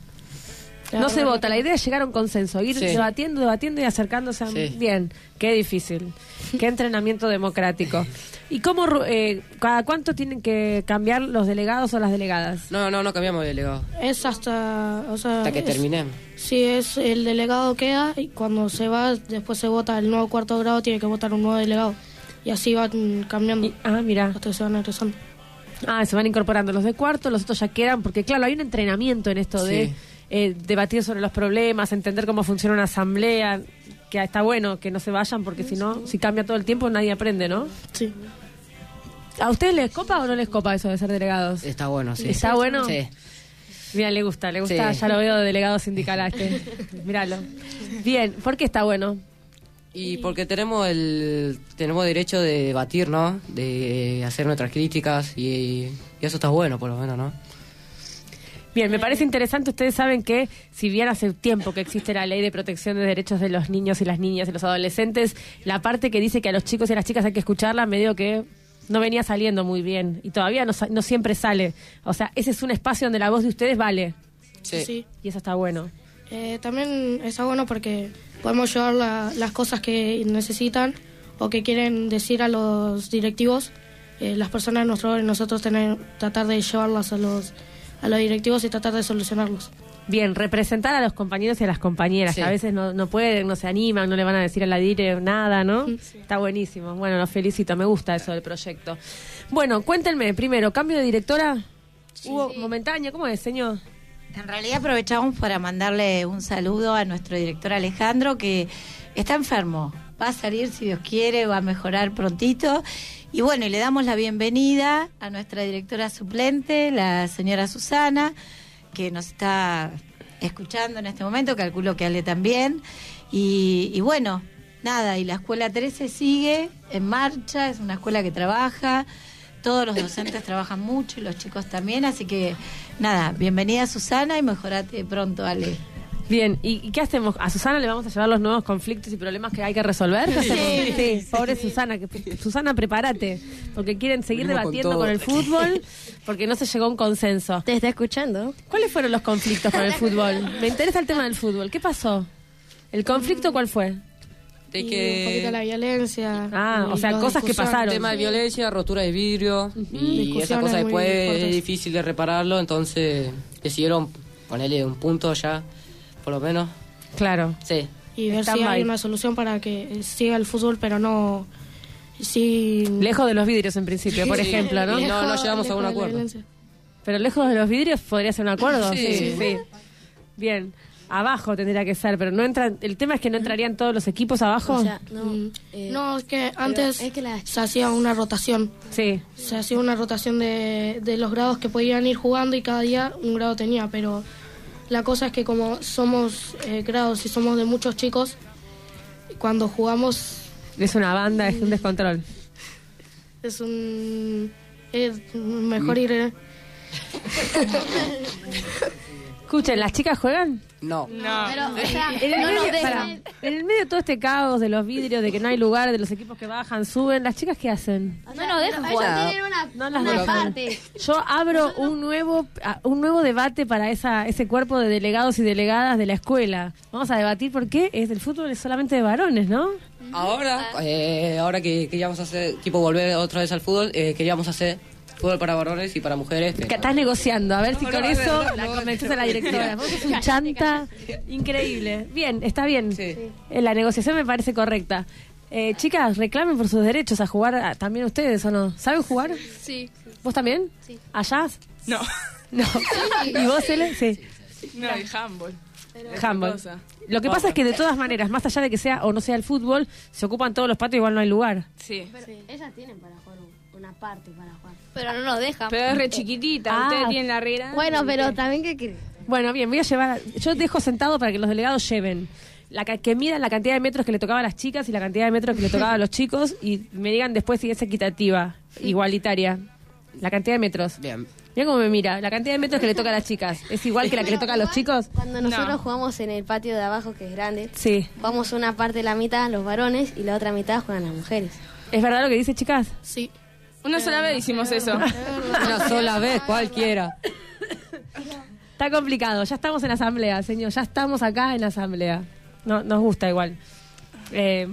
No se vota, la idea es llegar a un consenso, ir Sí. debatiendo, debatiendo y acercándose a... Sí. Bien, qué difícil, qué entrenamiento democrático. ¿Y cómo, eh, cada cuánto tienen que cambiar los delegados o las delegadas? No, no, no cambiamos de delegado. Es hasta... O sea, Hasta que es- terminemos. Si es el delegado queda y cuando se va, después se vota el nuevo cuarto grado, tiene que votar un nuevo delegado. Y así van cambiando. ah, mira. Hasta que se van egresando. Ah, se van incorporando los de cuarto, los otros ya quedan, porque claro, hay un entrenamiento en esto de Sí. Eh, debatir sobre los problemas, entender cómo funciona una asamblea, que está bueno que no se vayan, porque si no, si cambia todo el tiempo nadie aprende, ¿no? Sí. ¿A ustedes les copa o no les copa eso de ser delegados? Está bueno, sí. ¿Está bueno? Sí. Mira, le gusta, le gusta, Sí. ya lo veo de delegado sindical a este. Míralo. Bien, ¿por qué está bueno? Y porque tenemos el tenemos derecho de debatir, ¿no? De hacer nuestras críticas y, y eso está bueno, por lo menos, ¿no? Bien, me parece interesante. Ustedes saben que, si bien hace tiempo que existe la ley de protección de derechos de los niños y las niñas y los adolescentes, la parte que dice que a los chicos y a las chicas hay que escucharla, medio que no venía saliendo muy bien y todavía no, sa- no siempre sale. O sea, ese es un espacio donde la voz de ustedes vale. Sí. Sí. Y eso está bueno. Eh, también está bueno porque podemos llevar la- las cosas que necesitan o que quieren decir a los directivos, eh, las personas de nuestro y nosotros tener, tratar de llevarlas a los, a los directivos y tratar de solucionarlos. Bien, representar a los compañeros y a las compañeras, Sí. que a veces no, no pueden, no se animan, no le van a decir a la dire nada, ¿no? Está buenísimo. Bueno, los felicito, me gusta eso del proyecto. Bueno, cuéntenme, primero, ¿cambio de directora? ¿Hubo momentáneo? ¿Cómo es, señor? En realidad aprovechamos para mandarle un saludo a nuestro director Alejandro que está enfermo. Va a salir si Dios quiere, va a mejorar prontito. Y bueno, y le damos la bienvenida a nuestra directora suplente, la señora Susana, que nos está escuchando en este momento, calculo que Ale también. Y, y bueno, nada, y la escuela 13 sigue en marcha, es una escuela que trabaja, todos los docentes trabajan mucho y los chicos también, así que nada, bienvenida Susana y mejorate pronto, Ale. Bien, ¿y, y qué hacemos? ¿A Susana le vamos a llevar los nuevos conflictos y problemas que hay que resolver? ¿Qué Sí. hacemos? Sí, pobre Susana. Que, Susana, prepárate, porque quieren seguir Venimos debatiendo con, el fútbol, porque no se llegó a un consenso. ¿Te está escuchando? ¿Cuáles fueron los conflictos con el fútbol? Me interesa el tema del fútbol. ¿Qué pasó? ¿El conflicto cuál fue? De que- un poquito la violencia. Ah, o sea, cosas que pasaron. Tema de violencia, rotura de vidrio y esa cosa después es difícil de repararlo, entonces decidieron ponerle un punto ya, por lo menos. Claro. Sí. Y ver si hay una solución para que eh, siga el fútbol, pero no... Si... Lejos de los vidrios en principio, por Sí. ejemplo, ¿no? No- no llegamos a un acuerdo. Pero lejos de los vidrios podría ser un acuerdo. Sí. Sí, sí. Bien. Abajo tendría que ser, pero no entran. El tema es que no entrarían todos los equipos abajo. O sea, no, no, es que antes se hacía una rotación. Sí. Se hacía una rotación de, de los grados que podían ir jugando y cada día un grado tenía, pero la cosa es que como somos eh, grados y somos de muchos chicos, cuando jugamos Es una banda, es un descontrol. es un... Es mejor ir... Escuchen, ¿las chicas juegan? No. Pero, o sea, En el, no nos medio, dejan. pará, en el medio de todo este caos de los vidrios, de que no hay lugar, de los equipos que bajan, suben, ¿las chicas qué hacen? No nos dejan Ellos jugar. tienen una, No las una dejan. parte. Yo abro un nuevo a- un nuevo debate para esa ese cuerpo de delegados y delegadas de la escuela. Vamos a debatir por qué es el fútbol es solamente de varones, ¿no? Ahora, eh, ahora que queríamos hacer, tipo volver otra vez al fútbol, eh, queríamos hacer fútbol para varones y para mujeres. pero- Que estás negociando, a ver si No, con no, eso no, no, la convences no, a la directora. Vos sos un chanta increíble. Bien, está bien. Eh, La negociación me parece correcta. Eh, chicas, reclamen por sus derechos a jugar también ustedes, ¿o no? ¿Saben jugar? Sí. ¿Vos también? Sí. ¿Allá? No. No. ¿Y vos, Ele? Sí. No, el handball. Handball. Lo que pasa es que de todas maneras, más allá de que sea o no sea el fútbol, se ocupan todos los patios, igual no hay lugar. Sí. Ellas tienen para jugar un- una parte para jugar. Pero no nos dejan. Pero es re chiquitita, Ah. ustedes tienen la regla. Bueno, pero también que que- Bueno, bien, voy a llevar. Yo dejo sentado para que los delegados lleven. La, ca- que midan la cantidad de metros que le tocaba a las chicas y la cantidad de metros que le tocaba a los chicos y me digan después si es equitativa, igualitaria. La cantidad de metros. Bien. Mira cómo me mira. La cantidad de metros que le toca a las chicas. ¿Es igual que la que le toca a los chicos? Cuando nosotros No. jugamos en el patio de abajo, que es grande, Sí. jugamos una parte de la mitad los varones y la otra mitad juegan las mujeres. ¿Es verdad lo que dice, chicas? Sí. Una sola vez hicimos eso. Una sola vez, cualquiera. Está complicado. Ya estamos en asamblea, señor. Ya estamos acá en asamblea. No, nos gusta igual. Eh,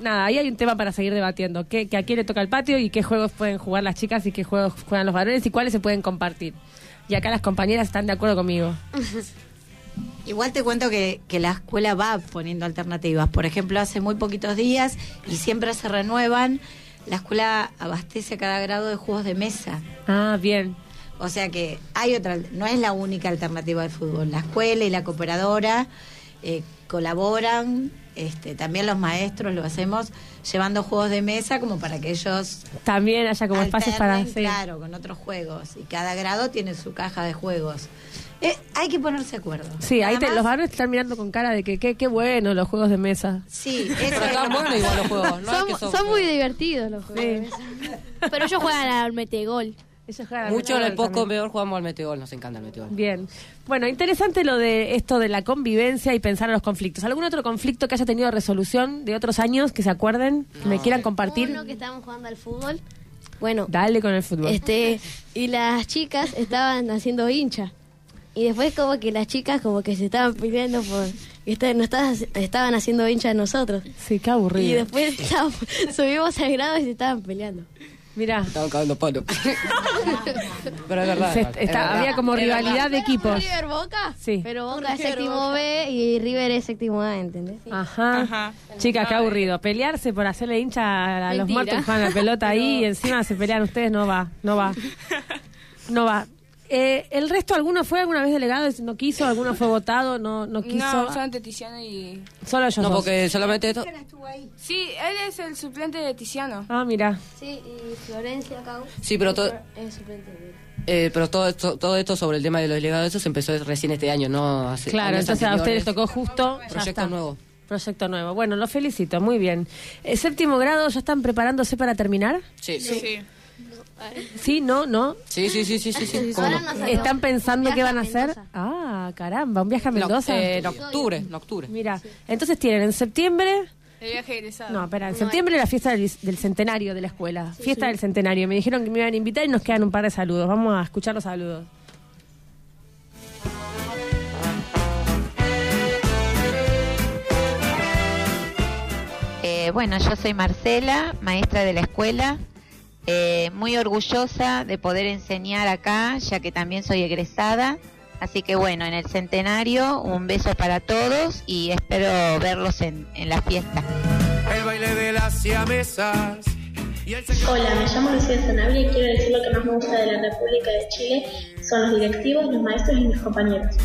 nada, ahí hay un tema para seguir debatiendo. ¿Qué, que ¿A quién le toca el patio y qué juegos pueden jugar las chicas y qué juegos juegan los varones y cuáles se pueden compartir? Y acá las compañeras están de acuerdo conmigo. Igual te cuento que, que la escuela va poniendo alternativas. Por ejemplo, hace muy poquitos días y siempre se renuevan, la escuela abastece a cada grado de juegos de mesa. Ah, bien. O sea que hay otra, no es la única alternativa del fútbol. La escuela y la cooperadora eh, colaboran, este, también los maestros lo hacemos llevando juegos de mesa como para que ellos También haya como espacios para... sí. claro, con otros juegos. Y cada grado tiene su caja de juegos. Eh, hay que ponerse de acuerdo. Sí, ahí te- los varones están mirando con cara de que qué bueno los juegos de mesa. Sí, Pero están buenos igual los juegos. No es Son, que son, son muy divertidos los juegos. Sí. de mesa. Pero ellos juegan al metegol. Ellos juegan al Mucho en el metegol poco también. peor jugamos al meteor, nos encanta el meteor. Bien. Bueno, interesante lo de esto de la convivencia y pensar en los conflictos. ¿Algún otro conflicto que haya tenido resolución de otros años que se acuerden, que me quieran compartir? Uno que estábamos jugando al fútbol Bueno, Dale con el fútbol. este y las chicas estaban haciendo hincha. Y después como que las chicas como que se estaban peleando por este, no estaban, estaban haciendo hincha de nosotros. Sí, qué aburrido. Y después estábamos- subimos al grado y se estaban peleando. Mira. Estaban cagando palo. Pero es verdad. Se- es está- verdad. había como Es rivalidad de equipos. River Boca, Sí. pero Boca es séptimo B y River es séptimo A, ¿entendés? Ajá. Chicas, qué aburrido. Pelearse por hacerle hincha a, a los muertos que juegan la pelota ahí y encima se pelean ustedes, no va, no va. No va. Eh, ¿El resto, alguno fue alguna vez delegado? ¿No quiso? ¿Alguno fue votado? ¿No, no quiso? No, solamente Tiziano y... Solo ellos No, dos. porque solamente esto. Sí, él es el suplente de Tiziano. Ah, mira. Sí, y Florencia acá. Sí, pero todo- Es suplente de Eh, pero todo esto, todo esto sobre el tema de los delegados, eso se empezó recién este año, ¿no? Hace Claro, entonces a ustedes tocó justo. Proyecto nuevo. Proyecto nuevo. Bueno, los felicito, muy bien. Eh, ¿Séptimo grado ya están preparándose para terminar? Sí. Sí. ¿Sí? ¿No? ¿No? Sí, sí, sí, sí, sí. sí. ¿Cómo no? ¿Están pensando qué van a hacer? Ah, caramba, un viaje a No, Mendoza. eh, en octubre, en octubre. Mira, entonces tienen en septiembre... El viaje egresado. No, espera, en septiembre la fiesta del, del centenario de la escuela. fiesta del centenario. Me dijeron que me iban a invitar y nos quedan un par de saludos. Vamos a escuchar los saludos. Eh, bueno, yo soy Marcela, maestra de la escuela, eh, muy orgullosa de poder enseñar acá, ya que también soy egresada. Así que bueno, en el centenario, un beso para todos y espero verlos en, en la fiesta. El baile de las siamesas. Hola, me llamo Lucía Sanabria y quiero decir lo que más me gusta de la República de Chile son los directivos, los maestros y mis compañeros.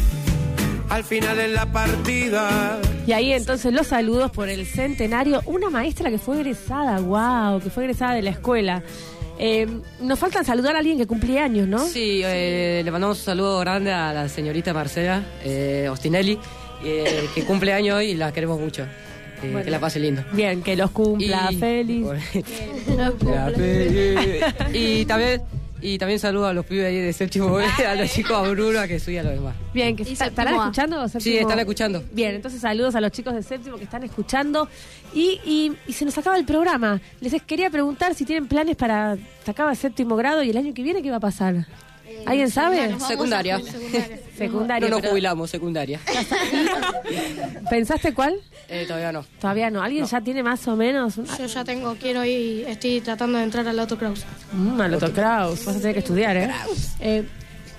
Al final de la partida. Y ahí entonces los saludos por el centenario. Una maestra que fue egresada, wow, que fue egresada de la escuela. Eh, nos faltan saludar a alguien que cumplía años, ¿no? Sí, eh, le mandamos un saludo grande a la señorita Marcela eh, Ostinelli, eh, que cumple años hoy y la queremos mucho. Eh, Bueno. Que la pase lindo. Bien, que los cumpla, Y- feliz. La fe- y también y también saludo a los pibes ahí de séptimo B, a los chicos a Bruno, a que y a los demás. Bien, que está- estarán séptimo escuchando. Sí, están escuchando. Bien, entonces saludos a los chicos de séptimo que están escuchando. Y, y, y se nos acaba el programa. Les quería preguntar si tienen planes para. Se acaba el séptimo grado y el año que viene, ¿qué va a pasar? ¿Alguien sabe? Secundaria. Secundaria. No nos pero- jubilamos, secundaria. ¿Pensaste cuál? Eh, todavía no. Todavía no. ¿Alguien ya tiene más o menos? Yo ya tengo, quiero ir, estoy tratando de entrar al autocross. Mm, al otro Kraus. Vas a tener que estudiar, ¿eh? Eh,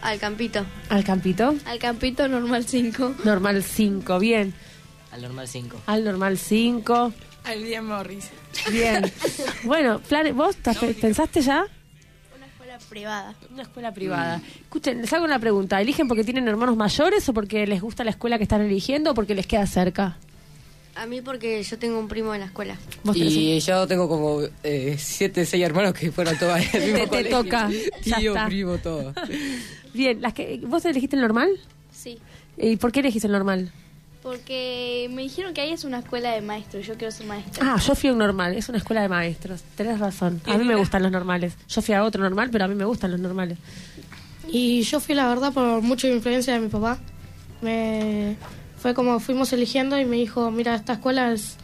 Al campito. ¿Al campito? Al campito normal 5. Normal 5, bien. Al normal 5. Al normal 5. Al día Morris. Bien. bueno, planes, ¿vos te- pensaste ya? Privada. Una escuela privada. Escuchen, les hago una pregunta. ¿Eligen porque tienen hermanos mayores o porque les gusta la escuela que están eligiendo o porque les queda cerca? A mí porque yo tengo un primo en la escuela. Y yo tengo como eh, siete, seis hermanos que fueron todos al mismo Te- toca, Tío, primo, todo. Bien, las que, ¿vos elegiste el normal? Sí, ¿Y por qué elegiste el normal? Porque me dijeron que ahí es una escuela de maestros. Yo quiero ser maestra. Ah, yo fui a un normal, es una escuela de maestros. Tenés razón. A mí me gustan los normales. Yo fui a otro normal, pero a mí me gustan los normales. Y yo fui, la verdad, por mucha influencia de mi papá. Me fue como fuimos eligiendo y me dijo, mira, esta escuela es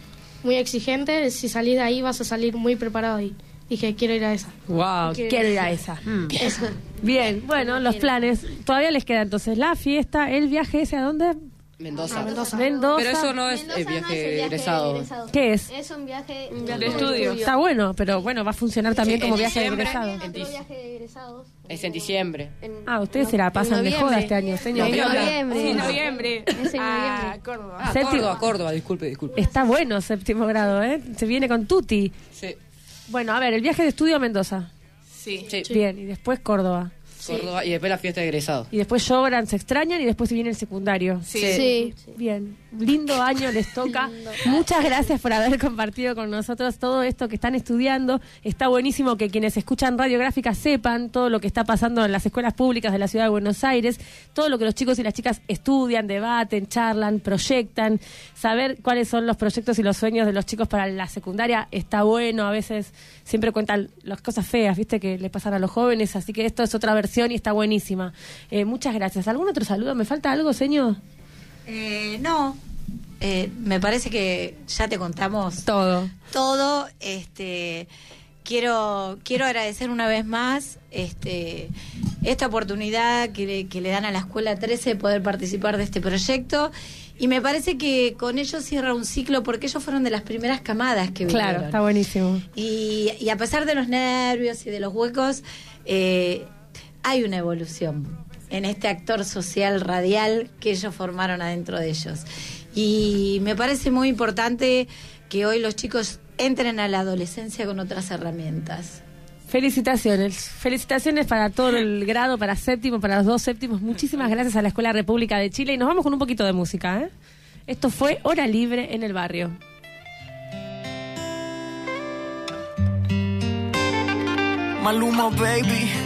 muy exigente, si salís de ahí vas a salir muy preparado. Y dije, quiero ir a esa. Wow, Quiero quiero ir a a esa. esa. Mm. Bien, bueno, los planes. Todavía les queda entonces la fiesta, el viaje ese a dónde? Mendoza. Mendoza. Mendoza. Pero eso no es Mendoza el no es viaje el viaje egresado. egresado. ¿Qué es? Es un viaje, De estudio. Está bueno, pero bueno, va a funcionar también como en viaje de egresado. En Otro viaje de egresados. Es en diciembre. Ah, ustedes se la pasan de joda este año, señor. En noviembre. Sí, noviembre. Es en Ah, noviembre. Córdoba. Ah. Córdoba, Córdoba, disculpe, disculpe. Está bueno séptimo grado, ¿eh? Se viene con Tuti. Sí. Bueno, a ver, el viaje de estudio a Mendoza. Sí. Sí. Bien, y después Córdoba. Córdoba y después la fiesta de egresado. Y después lloran, se extrañan y después se viene el secundario. Sí. Sí. Bien, lindo año les toca. Muchas gracias por haber compartido con nosotros todo esto que están estudiando. Está buenísimo que quienes escuchan radiográfica sepan todo lo que está pasando en las escuelas públicas de la ciudad de Buenos Aires, todo lo que los chicos y las chicas estudian, debaten, charlan, proyectan, saber cuáles son los proyectos y los sueños de los chicos para la secundaria está bueno. A veces siempre cuentan las cosas feas, viste, que le pasan a los jóvenes, así que esto es otra versión y está buenísima. Eh, muchas gracias. ¿Algún otro saludo? ¿Me falta algo, señor? Eh, no, Eh, me parece que ya te contamos Todo. todo. Este, quiero, quiero agradecer una vez más este, esta oportunidad que le, que le dan a la Escuela 13 de poder participar de este proyecto. Y me parece que con ellos cierra un ciclo porque ellos fueron de las primeras camadas que Claro, vinieron. está buenísimo. Y, y a pesar de los nervios y de los huecos, eh, hay una evolución en este actor social radial que ellos formaron adentro de ellos. Y me parece muy importante que hoy los chicos entren a la adolescencia con otras herramientas. Felicitaciones. Felicitaciones para todo el grado, para séptimo, para los dos séptimos. Muchísimas gracias a la Escuela República de Chile. Y nos vamos con un poquito de música. ¿eh? Esto fue Hora Libre en el Barrio. Maluma, baby.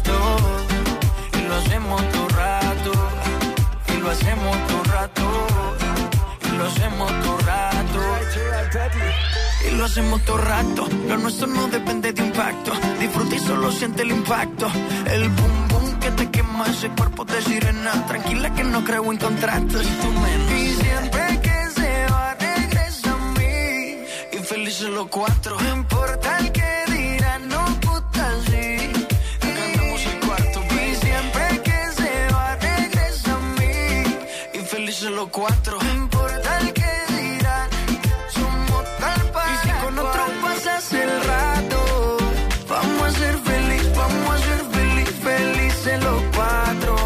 rato. Y lo hacemos todo rato. Y lo hacemos todo rato. Y lo hacemos todo rato. Y lo hacemos todo rato. Lo nuestro no depende de impacto. Disfruta y solo siente el impacto. El boom boom que te quema ese cuerpo de sirena. Tranquila que no creo en contratos. Y tú menos. Y siempre que se va, regresa a mí. Y felices los cuatro. No importa el que los cuatro. No importa el que dirán, somos tal para Y si con otro pasas el rato, vamos a ser feliz, vamos a ser feliz, felices los cuatro.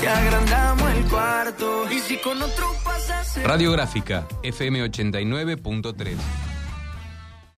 Te agrandamos el cuarto. Y si con otro pasas el Radiográfica, FM 89.3.